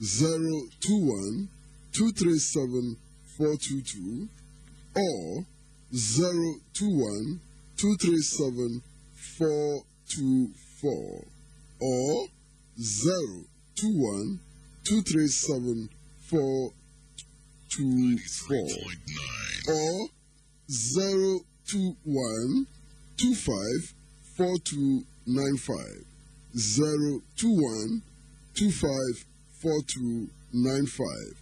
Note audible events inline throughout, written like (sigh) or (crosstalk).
021 237 422 or 021 237 424 or 021 237 424 or 021 25 4295 021 25 4295.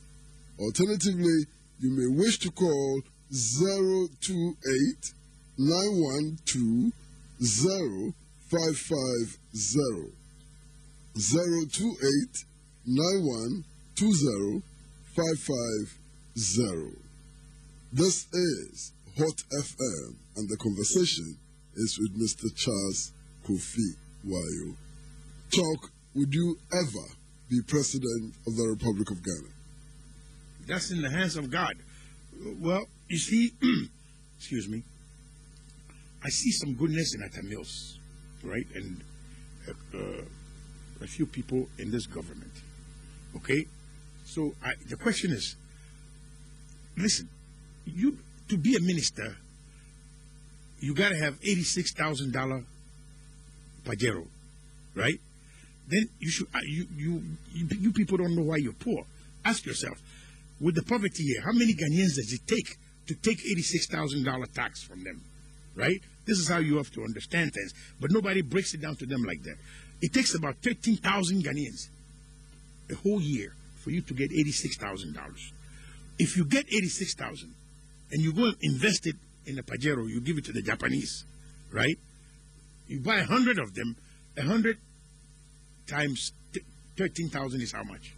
Alternatively, you may wish to call 028 912 0550 028 9120 550. This is Hot FM, and the conversation is with Mr. Charles Kofi Wayo. Talk, would you ever be president of the Republic of Ghana? That's in the hands of God. Well, you see, (clears throat) excuse me, I see some goodness in Atta Mills, right? And uh, a few people in this government. Okay? So I, the question is listen, you to be a minister, you got to have $86,000 Pajero, right? Then you should uh, you, you you people don't know why you're poor. Ask yourself, with the poverty here, how many Ghanaians does it take to take eighty-six thousand dollar tax from them? Right? This is how you have to understand things. But nobody breaks it down to them like that. It takes about thirteen thousand Ghanaians a whole year for you to get eighty-six thousand dollars. If you get eighty-six thousand and you go and invest it in a Pajero, you give it to the Japanese, right? You buy a hundred of them, a hundred times th- 13,000 is how much?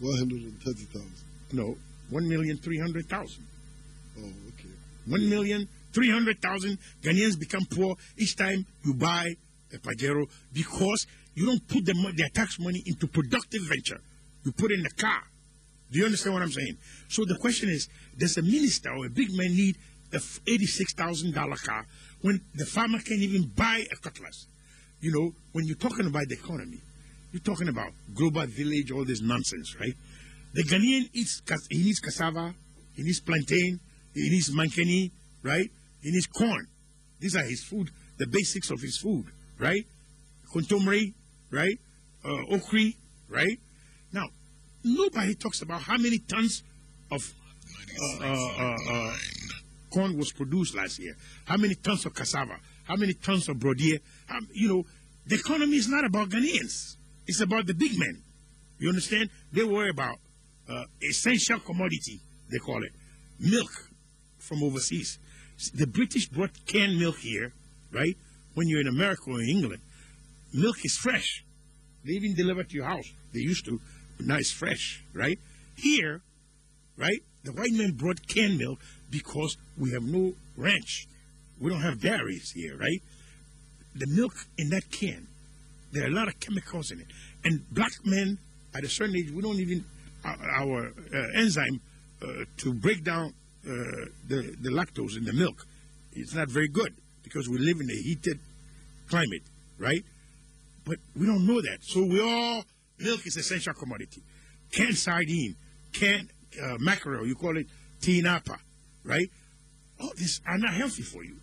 130,000. No, 1,300,000. Oh, okay. 1,300,000 Ghanaians become poor each time you buy a Pajero because you don't put the, their tax money into productive venture. You put it in the car. Do you understand what I'm saying? So the question is, does a minister or a big man need a $86,000 car when the farmer can't even buy a cutlass? You know, when you're talking about the economy, you're talking about global village, all this nonsense, right? The Ghanaian eats, he needs cassava, he needs plantain, he needs mankani, right? He needs corn. These are his food, the basics of his food, right? Kontomre, right? Uh, okri, right? Now, nobody talks about how many tons of uh, uh, uh, corn was produced last year, how many tons of cassava, how many tons of brodier. How, you know, the economy is not about Ghanaians. It's about the big men. You understand? They worry about uh, essential commodity, they call it, milk from overseas. The British brought canned milk here, right? When you're in America or in England, milk is fresh. They even deliver to your house. They used to, but now it's fresh, right? Here, right? The white man brought canned milk because we have no ranch. We don't have dairies here, right? The milk in that can, there are a lot of chemicals in it. And black men at a certain age, we don't even, our, our uh, enzyme uh, to break down uh, the, the lactose in the milk, it's not very good because we live in a heated climate, right? But we don't know that. So we all, milk is essential commodity. Canned sardine, canned uh, mackerel, you call it tinapa, right? All these are not healthy for you.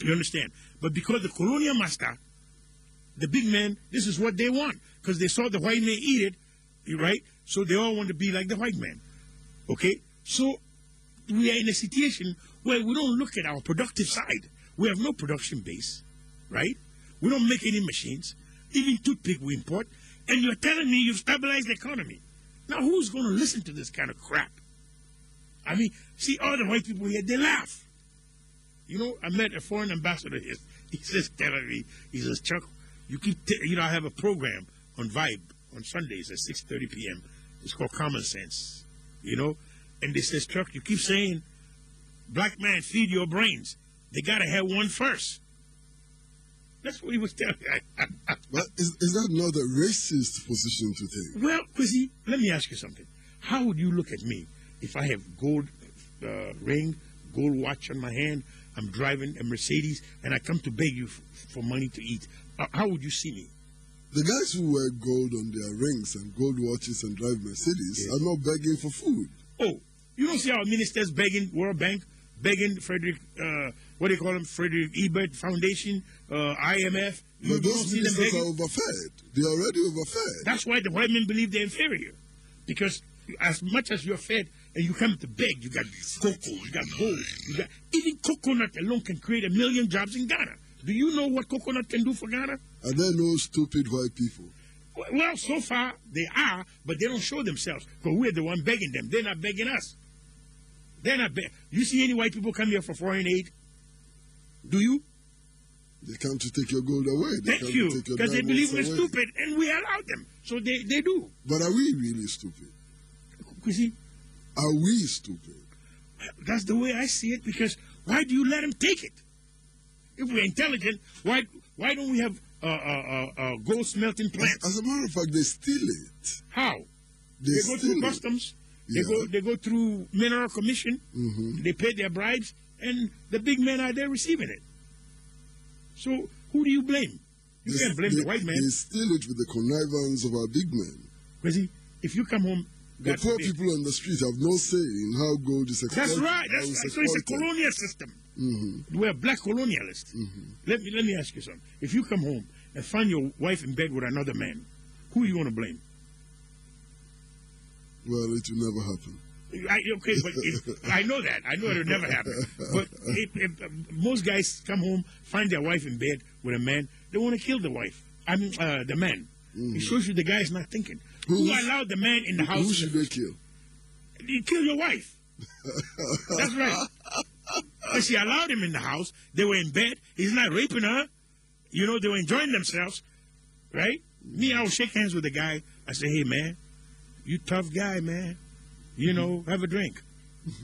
You understand? But because the colonial master, the big men, this is what they want. Because they saw the white man eat it, right? So they all want to be like the white man. Okay? So we are in a situation where we don't look at our productive side. We have no production base, right? We don't make any machines. Even toothpick we import. And you're telling me you've stabilized the economy. Now who's going to listen to this kind of crap? I mean, see all the white people here, they laugh. You know, I met a foreign ambassador here. (laughs) He says, me, he says, Chuck, you keep, t- you know, I have a program on Vibe on Sundays at 6.30 p.m. It's called Common Sense, you know? And they says, Chuck, you keep saying, black man, feed your brains. They got to have one first. That's what he was telling me. (laughs) But is, is that not a racist position to take? Well, Kwesi, let me ask you something. How would you look at me if I have gold uh, ring, gold watch on my hand, I'm driving a Mercedes, and I come to beg you for money to eat? Uh, how would you see me? The guys who wear gold on their rings and gold watches and drive Mercedes are not begging for food. Oh, you don't see our ministers begging World Bank, begging Frederick, uh, what do you call him, Frederick Ebert Foundation, uh, IMF. You But don't those see them ministers are overfed. They're already overfed. That's why the white men believe they're inferior. Because as much as you're fed and you come to beg, you got cocoa, you got gold, you got even coconut alone can create a million jobs in Ghana. Do you know what coconut can do for Ghana? Are there no stupid white people? Well, so far they are, but they don't show themselves because we're the one begging them. They're not begging us. They're not begging. You see any white people come here for foreign aid? Do you? They come to take your gold away. They Thank you, to take your because they believe we're away. stupid, and we allow them. So they, they do. But are we really stupid? You see, Are we stupid? that's the way I see it. Because why do you let them take it? If we're intelligent, why why don't we have uh, uh, uh, uh, gold smelting As, plants? as a matter of fact, they steal it. How? They, They go through it. customs. They Yeah. go they go through mineral commission. Mm -hmm. They pay their bribes, and the big men are there receiving it. So who do you blame? You They- can't blame they, the white man. They steal it with the connivance of our big men. Because if you come home, The poor people on the street have no say in how gold is exploited. That's right. That's right. So it's a colonial system. Mhm. We're black colonialists. Let me let me ask you something. If you come home and find your wife in bed with another man, who are you going to blame? Well, it will never happen. I, okay, but if, I know that. I know it'll never happen. But if, if uh, most guys come home, find their wife in bed with a man, they want to kill the wife. I mean, uh, the man. Mm. It shows you the guy's not thinking. Who allowed the man in the house? Who should they kill? You kill your wife. (laughs) That's right. But she allowed him in the house. They were in bed. He's not raping her. You know, they were enjoying themselves. Right? Me, I would shake hands with the guy. I say, hey, man, you tough guy, man. You know, mm-hmm. have a drink. (laughs)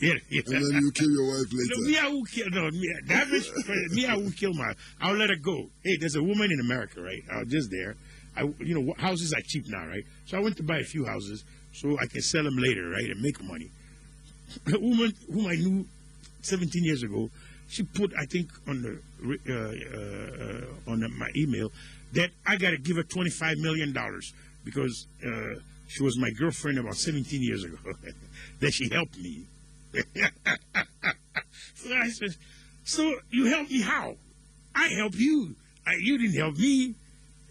yeah, yeah. And then you kill your wife No, later. me, I will kill. No, me, the average, (laughs) me, I will kill my. I'll let her go. Hey, there's a woman in America, right? I was just there. I, you know, houses are cheap now, right? So I went to buy a few houses so I can sell them later, right, and make money. (clears throat) A woman whom I knew 17 years ago, she put, I think, on the uh, uh, on the, my email that I got to give her 25 million dollars because uh, she was my girlfriend about 17 years ago. (laughs) that she helped me. (laughs) so I said, "So you helped me how? I help you. I, you didn't help me,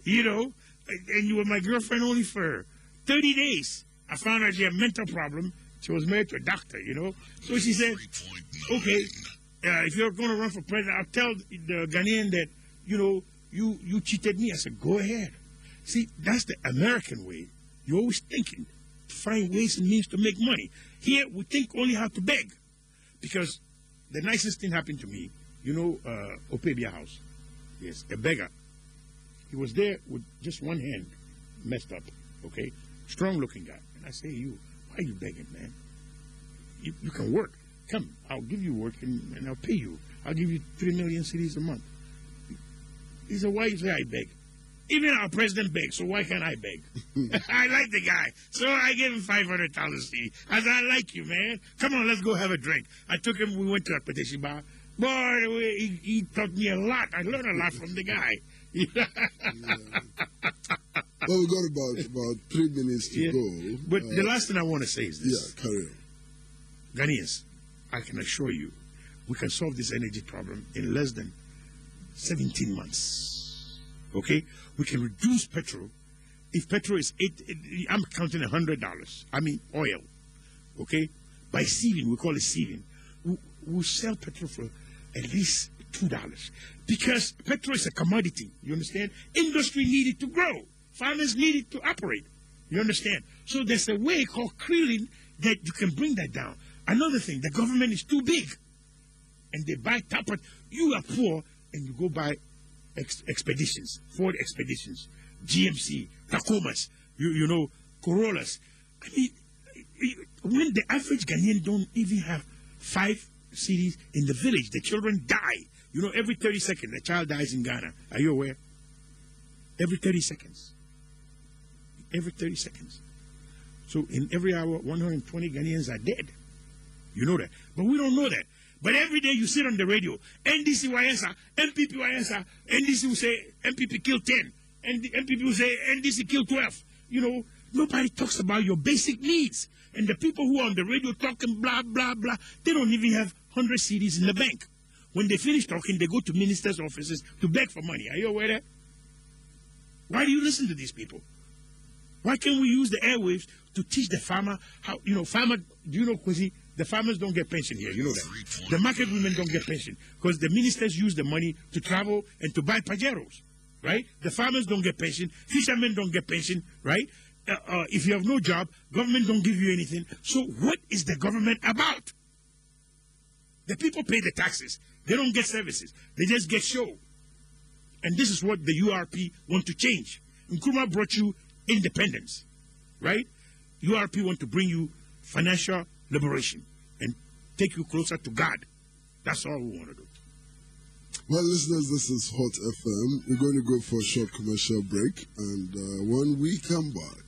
you know. And- you were my girlfriend only for 30 days. I found out she had a mental problem. She was married to a doctor, you know. So she said, okay, uh, if you're going to run for president, I'll tell the Ghanaian that, you know, you, you cheated me. I said, go ahead. See, that's the American way. You're always thinking to find ways and means to make money. Here, we think only how to beg. Because the nicest thing happened to me, you know, uh, Opeibea House. Yes, a beggar. He was there with just one hand messed up, okay? Strong looking guy. And I say, you, why are you begging, man? You, you can work. Come, I'll give you work and, and I'll pay you. I'll give you three million cedis a month. He said, why you say I beg? Even our president begs, so why can't I beg? (laughs) (laughs) I like the guy. So I gave him 500,000 cedi. I said, I like you, man. Come on, let's go have a drink. I took him, we went to a petition bar. Boy, he, he taught me a lot. I learned a lot from the guy. Well, we got about about three minutes to Yeah. go. But Uh, the last thing I want to say is yeah, this. carry on. Ghanaians, I can assure you, we can solve this energy problem in less than 17 months. Okay? We can reduce petrol. If petrol is eight, I'm counting $100. I mean, oil. Okay? By sieving, we call it sieving. We, we sell petrol for at least $2. Because petrol is a commodity. You understand? Industry needed to grow. Farmers needed to operate. You understand? So there's a way called crealing that you can bring that down. Another thing, the government is too big. And they buy Tapper. You are poor and you go buy ex- expeditions, Ford expeditions, GMC, Tacomas, you, you know, Corollas. I mean, when the average Ghanaian don't even have five cedis in the village, the children die. You know, every 30 seconds, a child dies in Ghana. Are you aware? Every 30 seconds. Every 30 seconds. So in every hour, 120 Ghanaians are dead. You know that. But we don't know that. But every day you sit on the radio, NDC YSA, NPP YSA, NDC will say NPP killed 10. and, and will say NDC killed 12. You know, nobody talks about your basic needs. And the people who are on the radio talking blah, blah, blah, they don't even have 100 cedis in the bank. When they finish talking, they go to ministers' offices to beg for money. Are you aware of that? Why do you listen to these people? Why can't we use the airwaves to teach the farmer how, you know, farmer, do you know, Kwesi, the farmers don't get pension here. You know that. The market women don't get pension because the ministers use the money to travel and to buy pajeros, right? The farmers don't get pension. Fishermen don't get pension, right? Uh, uh, if you have no job, government don't give you anything. So what is the government about? The people pay the taxes. They don't get services. They just get show. And this is what the URP want to change. Nkrumah brought you independence, right? URP want to bring you financial liberation and take you closer to God. That's all we want to do. Well, listeners, this is Hot FM. We're going to go for a short commercial break, and uh, when we come back,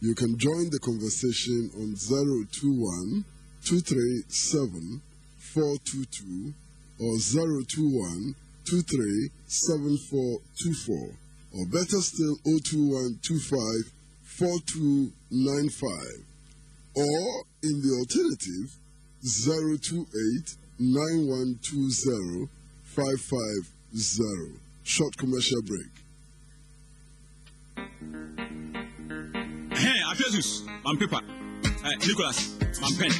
you can join the conversation on 021 237 422 or 021 or better still 021 or in the alternative 028 9120 550. Short commercial break. Hey, Apiezus, I'm paper. Hey, Nicholas, I'm pen.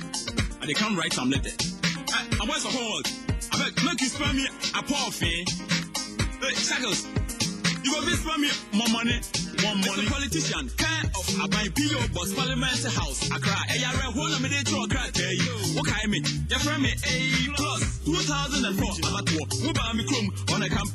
And they come write some letter. Hey, I'm what's the hold? I make you spell me a poor fee. Hey, Shackles, you go be spell me more money, more money. Politician, kind of Abai PO Boss Parliament House, Accra. Hey, I read one of me, they throw a crack. Hey, what kind of me? Your friend me A plus 2004. I'm at war. Move on me chrome on a campaign.